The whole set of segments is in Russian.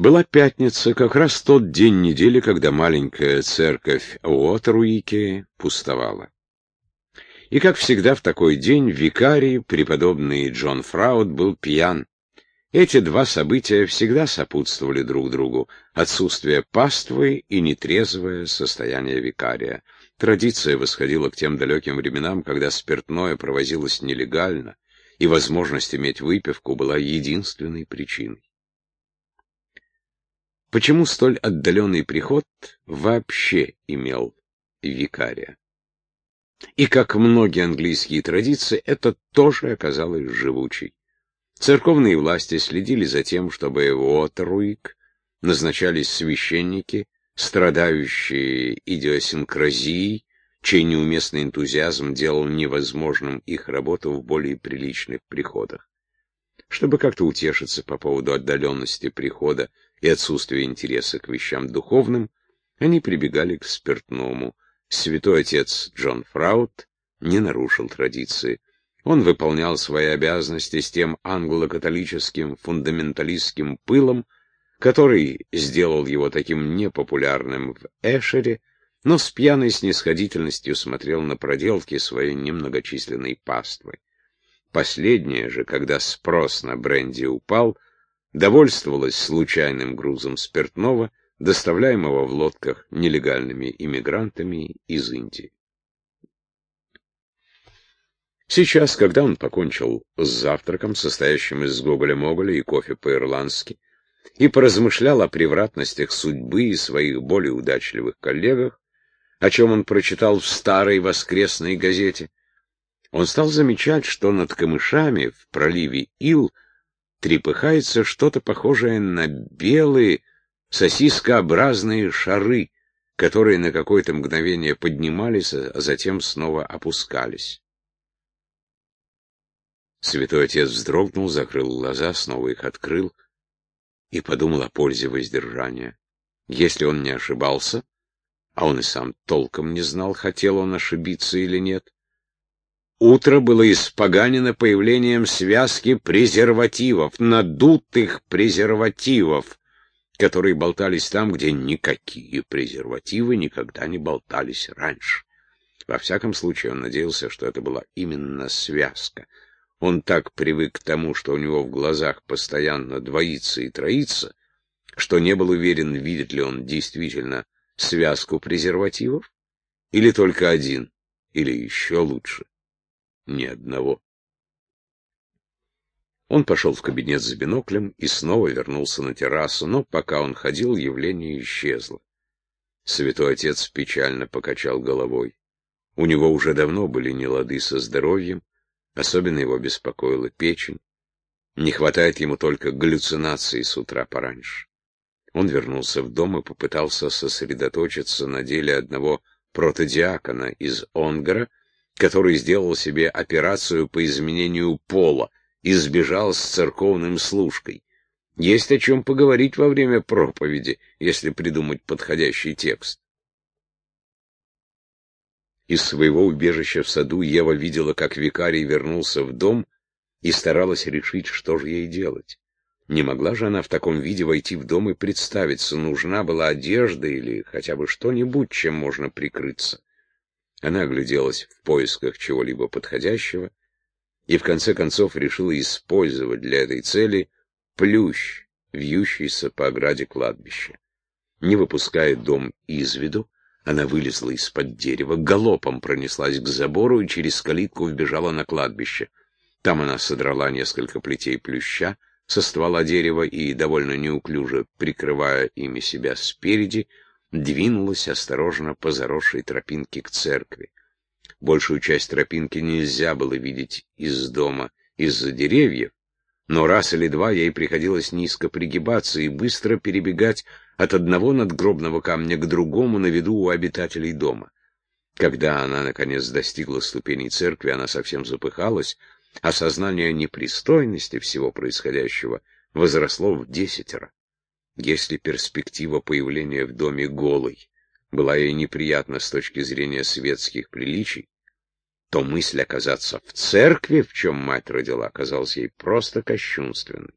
Была пятница, как раз тот день недели, когда маленькая церковь Уотеруике пустовала. И, как всегда в такой день, викарий, преподобный Джон Фраут, был пьян. Эти два события всегда сопутствовали друг другу — отсутствие паствы и нетрезвое состояние викария. Традиция восходила к тем далеким временам, когда спиртное провозилось нелегально, и возможность иметь выпивку была единственной причиной. Почему столь отдаленный приход вообще имел викария? И как многие английские традиции, это тоже оказалось живучей. Церковные власти следили за тем, чтобы в Уотеруик назначались священники, страдающие идиосинкразией, чей неуместный энтузиазм делал невозможным их работу в более приличных приходах. Чтобы как-то утешиться по поводу отдаленности прихода и отсутствия интереса к вещам духовным, они прибегали к спиртному. Святой отец Джон Фраут не нарушил традиции. Он выполнял свои обязанности с тем англо-католическим фундаменталистским пылом, который сделал его таким непопулярным в Эшере, но с пьяной снисходительностью смотрел на проделки своей немногочисленной паствы. Последнее же, когда спрос на бренди упал, — довольствовалась случайным грузом спиртного, доставляемого в лодках нелегальными иммигрантами из Индии. Сейчас, когда он покончил с завтраком, состоящим из гоголя-моголя и кофе по-ирландски, и поразмышлял о превратностях судьбы и своих более удачливых коллегах, о чем он прочитал в старой воскресной газете, он стал замечать, что над камышами в проливе Ил трепыхается что-то похожее на белые сосискообразные шары, которые на какое-то мгновение поднимались, а затем снова опускались. Святой отец вздрогнул, закрыл глаза, снова их открыл и подумал о пользе воздержания. Если он не ошибался, а он и сам толком не знал, хотел он ошибиться или нет, Утро было испоганено появлением связки презервативов, надутых презервативов, которые болтались там, где никакие презервативы никогда не болтались раньше. Во всяком случае, он надеялся, что это была именно связка. Он так привык к тому, что у него в глазах постоянно двоится и троится, что не был уверен, видит ли он действительно связку презервативов, или только один, или еще лучше ни одного. Он пошел в кабинет с биноклем и снова вернулся на террасу, но пока он ходил, явление исчезло. Святой отец печально покачал головой. У него уже давно были нелады со здоровьем, особенно его беспокоила печень. Не хватает ему только галлюцинаций с утра пораньше. Он вернулся в дом и попытался сосредоточиться на деле одного протодиакона из Онгара, который сделал себе операцию по изменению пола и сбежал с церковным служкой. Есть о чем поговорить во время проповеди, если придумать подходящий текст. Из своего убежища в саду Ева видела, как викарий вернулся в дом и старалась решить, что же ей делать. Не могла же она в таком виде войти в дом и представиться, нужна была одежда или хотя бы что-нибудь, чем можно прикрыться. Она огляделась в поисках чего-либо подходящего и в конце концов решила использовать для этой цели плющ, вьющийся по ограде кладбища. Не выпуская дом из виду, она вылезла из-под дерева, галопом пронеслась к забору и через калитку вбежала на кладбище. Там она содрала несколько плетей плюща со ствола дерева и, довольно неуклюже прикрывая ими себя спереди, двинулась осторожно по заросшей тропинке к церкви. Большую часть тропинки нельзя было видеть из дома из-за деревьев, но раз или два ей приходилось низко пригибаться и быстро перебегать от одного надгробного камня к другому на виду у обитателей дома. Когда она, наконец, достигла ступеней церкви, она совсем запыхалась, а сознание непристойности всего происходящего возросло в десятеро. Если перспектива появления в доме голой была ей неприятна с точки зрения светских приличий, то мысль оказаться в церкви, в чем мать родила, оказалась ей просто кощунственной.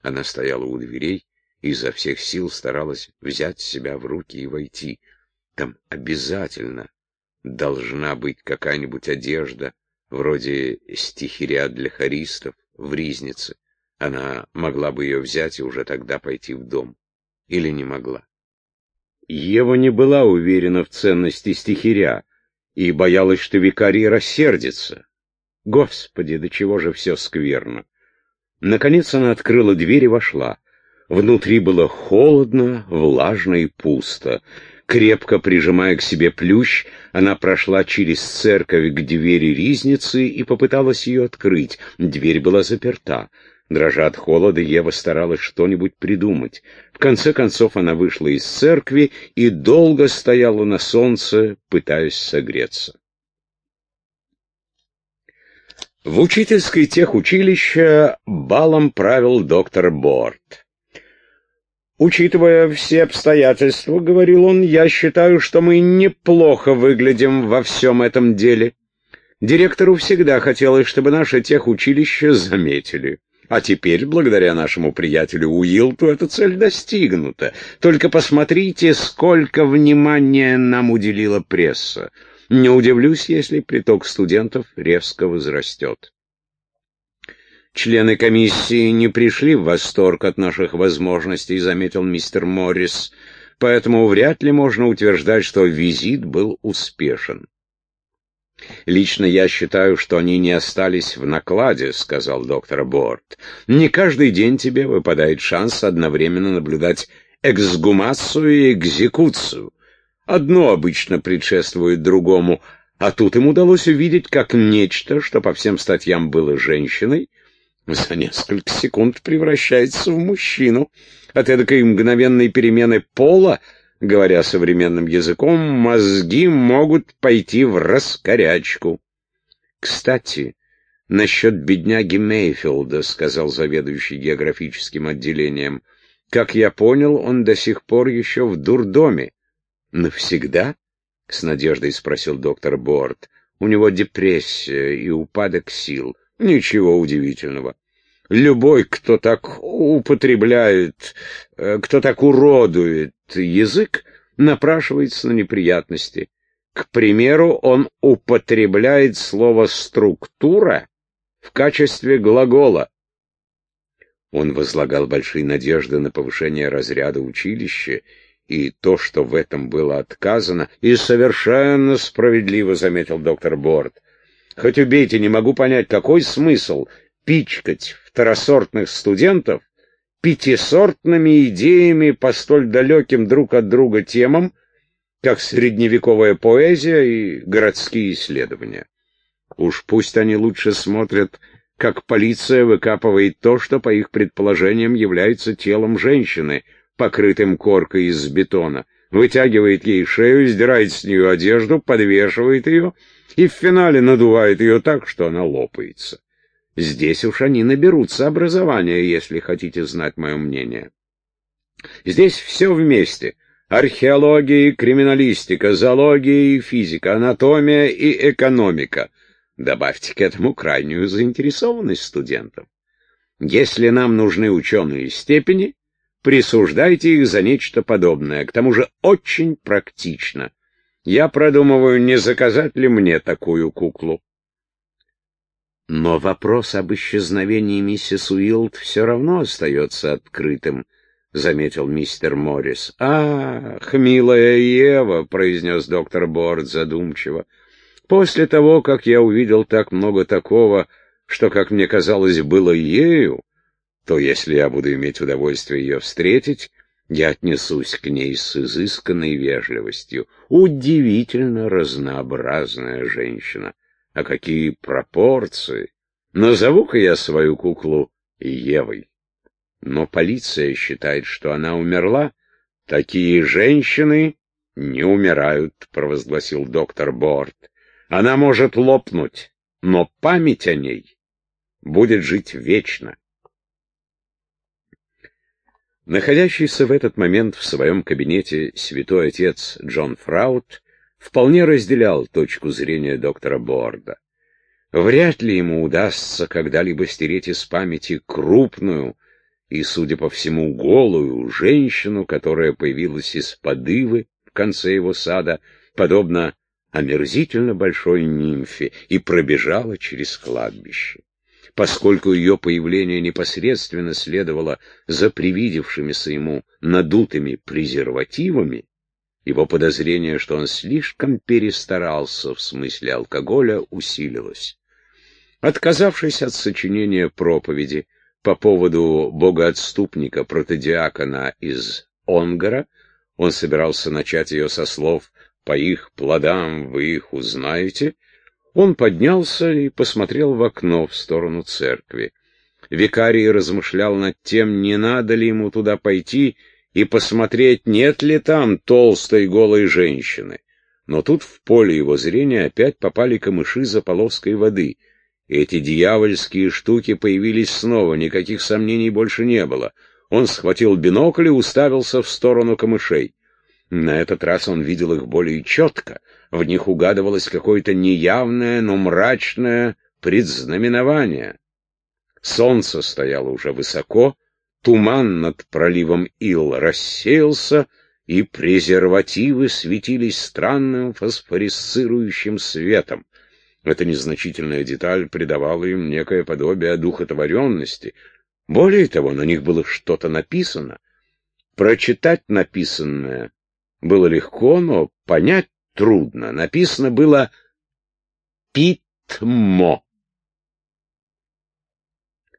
Она стояла у дверей и изо всех сил старалась взять себя в руки и войти. Там обязательно должна быть какая-нибудь одежда, вроде стихиря для хористов в Ризнице. Она могла бы ее взять и уже тогда пойти в дом. Или не могла. Ева не была уверена в ценности стихиря и боялась, что викарий рассердится. Господи, до чего же все скверно! Наконец она открыла дверь и вошла. Внутри было холодно, влажно и пусто. Крепко прижимая к себе плющ, она прошла через церковь к двери ризницы и попыталась ее открыть. Дверь была заперта. Дрожа от холода, Ева старалась что-нибудь придумать. В конце концов она вышла из церкви и долго стояла на солнце, пытаясь согреться. В учительской техучилища балом правил доктор Борт. «Учитывая все обстоятельства, — говорил он, — я считаю, что мы неплохо выглядим во всем этом деле. Директору всегда хотелось, чтобы наше техучилище заметили. А теперь, благодаря нашему приятелю Уилту, эта цель достигнута. Только посмотрите, сколько внимания нам уделила пресса. Не удивлюсь, если приток студентов резко возрастет. Члены комиссии не пришли в восторг от наших возможностей, заметил мистер Моррис, поэтому вряд ли можно утверждать, что визит был успешен. «Лично я считаю, что они не остались в накладе», — сказал доктор Борт. «Не каждый день тебе выпадает шанс одновременно наблюдать эксгумацию и экзекуцию. Одно обычно предшествует другому, а тут им удалось увидеть, как нечто, что по всем статьям было женщиной, за несколько секунд превращается в мужчину. От эдакой мгновенной перемены пола Говоря современным языком, мозги могут пойти в раскорячку. Кстати, насчет бедняги Мейфилда, сказал заведующий географическим отделением. Как я понял, он до сих пор еще в дурдоме. Навсегда? С надеждой спросил доктор Борт. У него депрессия и упадок сил. Ничего удивительного. Любой, кто так употребляет, э, кто так уродует язык, напрашивается на неприятности. К примеру, он употребляет слово «структура» в качестве глагола. Он возлагал большие надежды на повышение разряда училища, и то, что в этом было отказано, и совершенно справедливо заметил доктор Борт. Хоть убейте, не могу понять, какой смысл пичкать второсортных студентов пятисортными идеями по столь далеким друг от друга темам, как средневековая поэзия и городские исследования. Уж пусть они лучше смотрят, как полиция выкапывает то, что, по их предположениям, является телом женщины, покрытым коркой из бетона, вытягивает ей шею, сдирает с нее одежду, подвешивает ее и в финале надувает ее так, что она лопается. Здесь уж они наберутся образования, если хотите знать мое мнение. Здесь все вместе. Археология и криминалистика, зоология и физика, анатомия и экономика. Добавьте к этому крайнюю заинтересованность студентов. Если нам нужны ученые степени, присуждайте их за нечто подобное, к тому же очень практично. Я продумываю, не заказать ли мне такую куклу. Но вопрос об исчезновении миссис Уилд все равно остается открытым, — заметил мистер Моррис. — Ах, милая Ева, — произнес доктор Борд задумчиво, — после того, как я увидел так много такого, что, как мне казалось, было ею, то если я буду иметь удовольствие ее встретить, я отнесусь к ней с изысканной вежливостью. Удивительно разнообразная женщина. А какие пропорции! Назову-ка я свою куклу Евой. Но полиция считает, что она умерла. Такие женщины не умирают, провозгласил доктор Борт. Она может лопнуть, но память о ней будет жить вечно. Находящийся в этот момент в своем кабинете святой отец Джон Фраут вполне разделял точку зрения доктора Борда. Вряд ли ему удастся когда-либо стереть из памяти крупную, и, судя по всему, голую женщину, которая появилась из подывы в конце его сада, подобно омерзительно большой нимфе, и пробежала через кладбище. Поскольку ее появление непосредственно следовало за привидевшимися ему надутыми презервативами, его подозрение, что он слишком перестарался в смысле алкоголя, усилилось. Отказавшись от сочинения проповеди по поводу богоотступника протодиакона из Онгара, он собирался начать ее со слов «По их плодам вы их узнаете», он поднялся и посмотрел в окно в сторону церкви. Викарий размышлял над тем, не надо ли ему туда пойти и посмотреть, нет ли там толстой голой женщины. Но тут в поле его зрения опять попали камыши заполовской воды. Эти дьявольские штуки появились снова, никаких сомнений больше не было. Он схватил бинокль и уставился в сторону камышей. На этот раз он видел их более четко. В них угадывалось какое-то неявное, но мрачное предзнаменование. Солнце стояло уже высоко, туман над проливом Ил рассеялся, и презервативы светились странным фосфорисцирующим светом. Эта незначительная деталь придавала им некое подобие одухотворенности. Более того, на них было что-то написано. Прочитать написанное было легко, но понять трудно. Написано было «Питмо».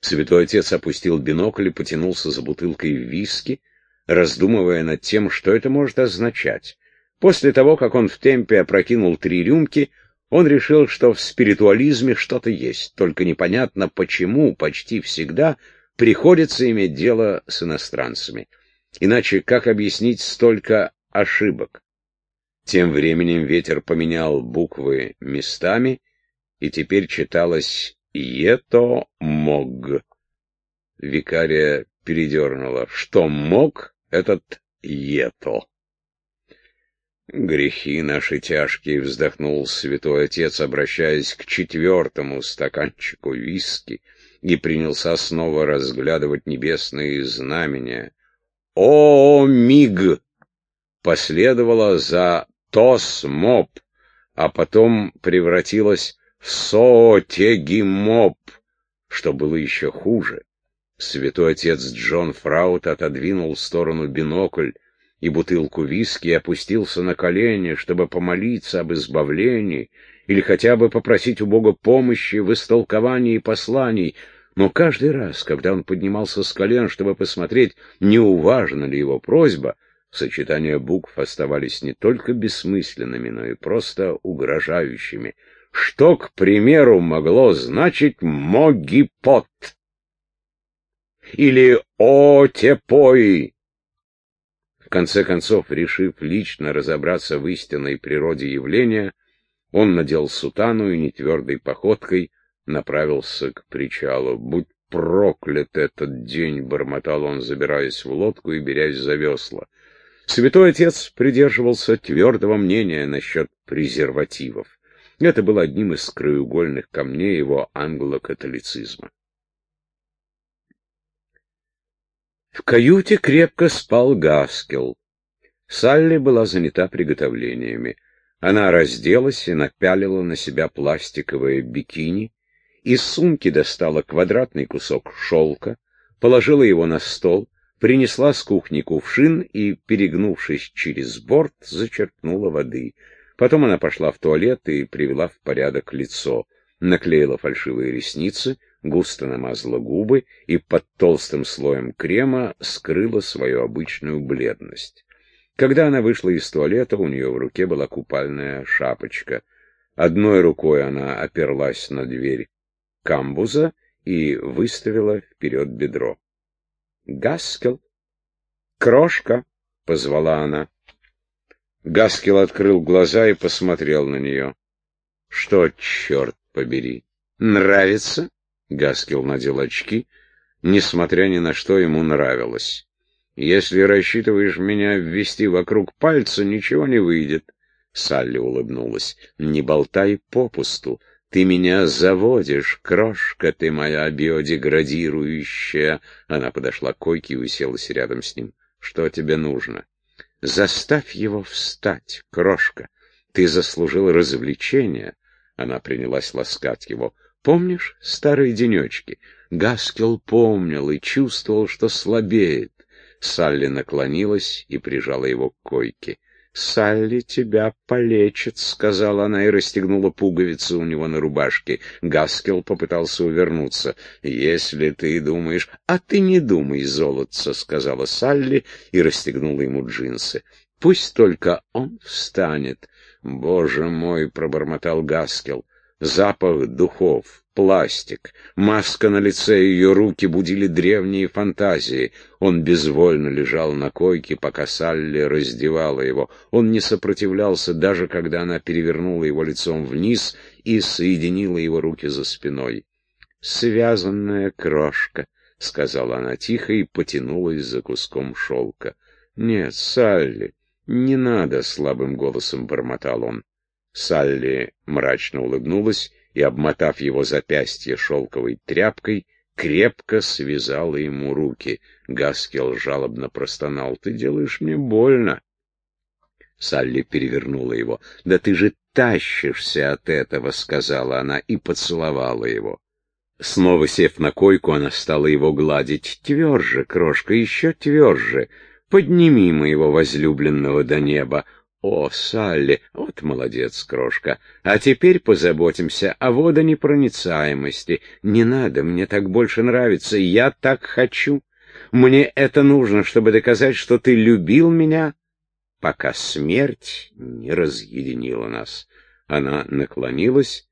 Святой отец опустил бинокль и потянулся за бутылкой виски, раздумывая над тем, что это может означать. После того, как он в темпе опрокинул три рюмки, он решил, что в спиритуализме что-то есть, только непонятно почему почти всегда приходится иметь дело с иностранцами. Иначе как объяснить столько ошибок? Тем временем ветер поменял буквы местами, и теперь читалось «Ето мог». Викария передернула. Что мог этот Ето? «Грехи наши тяжкие», — вздохнул святой отец, обращаясь к четвертому стаканчику виски, и принялся снова разглядывать небесные знамения. «О, миг!» последовало за «тос-моп», а потом превратилось «соотеги-моп», что было еще хуже. Святой отец Джон Фраут отодвинул в сторону бинокль, и бутылку виски и опустился на колени, чтобы помолиться об избавлении или хотя бы попросить у Бога помощи в истолковании посланий. Но каждый раз, когда он поднимался с колен, чтобы посмотреть, не уважена ли его просьба, сочетания букв оставались не только бессмысленными, но и просто угрожающими. Что, к примеру, могло значить «могипот» или «о-тепой», конце концов, решив лично разобраться в истинной природе явления, он надел сутану и нетвердой походкой направился к причалу. «Будь проклят этот день!» — бормотал он, забираясь в лодку и берясь за весла. Святой Отец придерживался твердого мнения насчет презервативов. Это было одним из краеугольных камней его англо-католицизма. В каюте крепко спал Гаскел. Салли была занята приготовлениями. Она разделась и напялила на себя пластиковое бикини, из сумки достала квадратный кусок шелка, положила его на стол, принесла с кухни кувшин и, перегнувшись через борт, зачерпнула воды. Потом она пошла в туалет и привела в порядок лицо, наклеила фальшивые ресницы — густо намазала губы и под толстым слоем крема скрыла свою обычную бледность. Когда она вышла из туалета, у нее в руке была купальная шапочка. Одной рукой она оперлась на дверь камбуза и выставила вперед бедро. «Гаскел! Крошка!» — позвала она. Гаскел открыл глаза и посмотрел на нее. «Что, черт побери, нравится?» Гаскел надел очки, несмотря ни на что ему нравилось. «Если рассчитываешь меня ввести вокруг пальца, ничего не выйдет». Салли улыбнулась. «Не болтай попусту. Ты меня заводишь, крошка ты моя биодеградирующая. Она подошла к койке и уселась рядом с ним. Что тебе нужно? Заставь его встать, крошка. Ты заслужил развлечения. Она принялась ласкать его. Помнишь старые денечки? Гаскел помнил и чувствовал, что слабеет. Салли наклонилась и прижала его к койке. «Салли тебя полечит», — сказала она и расстегнула пуговицы у него на рубашке. Гаскел попытался увернуться. «Если ты думаешь...» «А ты не думай, золотце», — сказала Салли и расстегнула ему джинсы. «Пусть только он встанет». «Боже мой», — пробормотал Гаскел, — «запах духов, пластик. Маска на лице и ее руки будили древние фантазии. Он безвольно лежал на койке, пока Салли раздевала его. Он не сопротивлялся, даже когда она перевернула его лицом вниз и соединила его руки за спиной. «Связанная крошка», — сказала она тихо и потянулась за куском шелка. «Нет, Салли, не надо», — слабым голосом бормотал он. Салли мрачно улыбнулась и, обмотав его запястье шелковой тряпкой, крепко связала ему руки. Гаскел жалобно простонал. «Ты делаешь мне больно!» Салли перевернула его. «Да ты же тащишься от этого!» — сказала она и поцеловала его. Снова сев на койку, она стала его гладить. «Тверже, крошка, еще тверже! Подними моего возлюбленного до неба! «О, Салли, вот молодец, крошка. А теперь позаботимся о водонепроницаемости. Не надо, мне так больше нравится, я так хочу. Мне это нужно, чтобы доказать, что ты любил меня, пока смерть не разъединила нас». Она наклонилась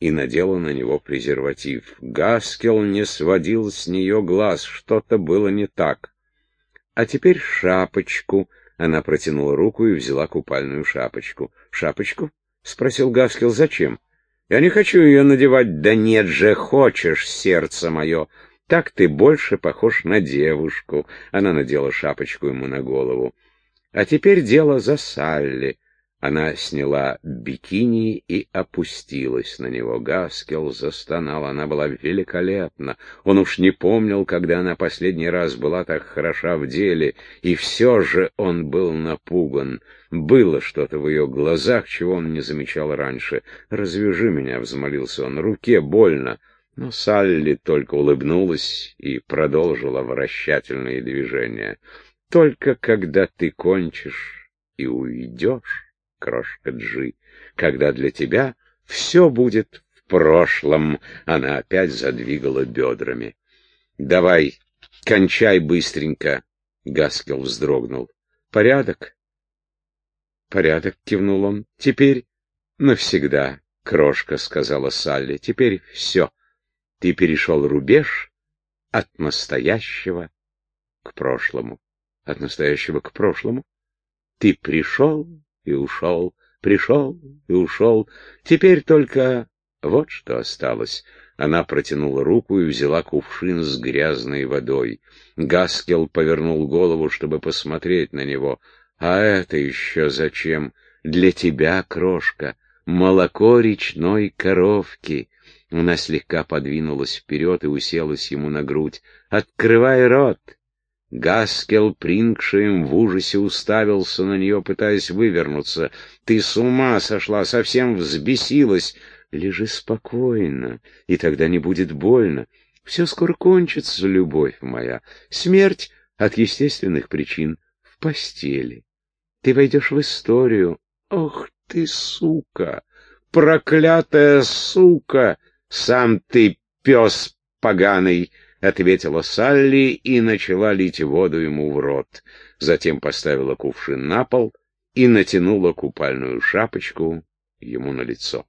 и надела на него презерватив. Гаскел не сводил с нее глаз, что-то было не так. «А теперь шапочку», она протянула руку и взяла купальную шапочку. «Шапочку?» — спросил Гаскел. «Зачем?» «Я не хочу ее надевать». «Да нет же, хочешь, сердце мое!» «Так ты больше похож на девушку». Она надела шапочку ему на голову. «А теперь дело за Салли. Она сняла бикини и опустилась на него. Гаскел застонал. Она была великолепна. Он уж не помнил, когда она последний раз была так хороша в деле, и все же он был напуган. Было что-то в ее глазах, чего он не замечал раньше. «Развяжи меня», — взмолился он, — «руке больно». Но Салли только улыбнулась и продолжила вращательные движения. «Только когда ты кончишь и уйдешь...» крошка Джи, когда для тебя все будет в прошлом. Она опять задвигала бедрами. Давай, кончай быстренько. Гаскел вздрогнул. Порядок? Порядок, кивнул он. Теперь навсегда, крошка, сказала Салли. Теперь все. Ты перешел рубеж от настоящего к прошлому. От настоящего к прошлому? Ты пришел и ушел, пришел и ушел. Теперь только вот что осталось. Она протянула руку и взяла кувшин с грязной водой. Гаскел повернул голову, чтобы посмотреть на него. «А это еще зачем? Для тебя, крошка, молоко речной коровки». Она слегка подвинулась вперед и уселась ему на грудь. «Открывай рот!» Гаскел Прингшем в ужасе уставился на нее, пытаясь вывернуться. «Ты с ума сошла, совсем взбесилась!» «Лежи спокойно, и тогда не будет больно. Все скоро кончится, любовь моя. Смерть от естественных причин в постели. Ты войдешь в историю. Ох ты, сука! Проклятая сука! Сам ты пес поганый!» — ответила Салли и начала лить воду ему в рот. Затем поставила кувшин на пол и натянула купальную шапочку ему на лицо.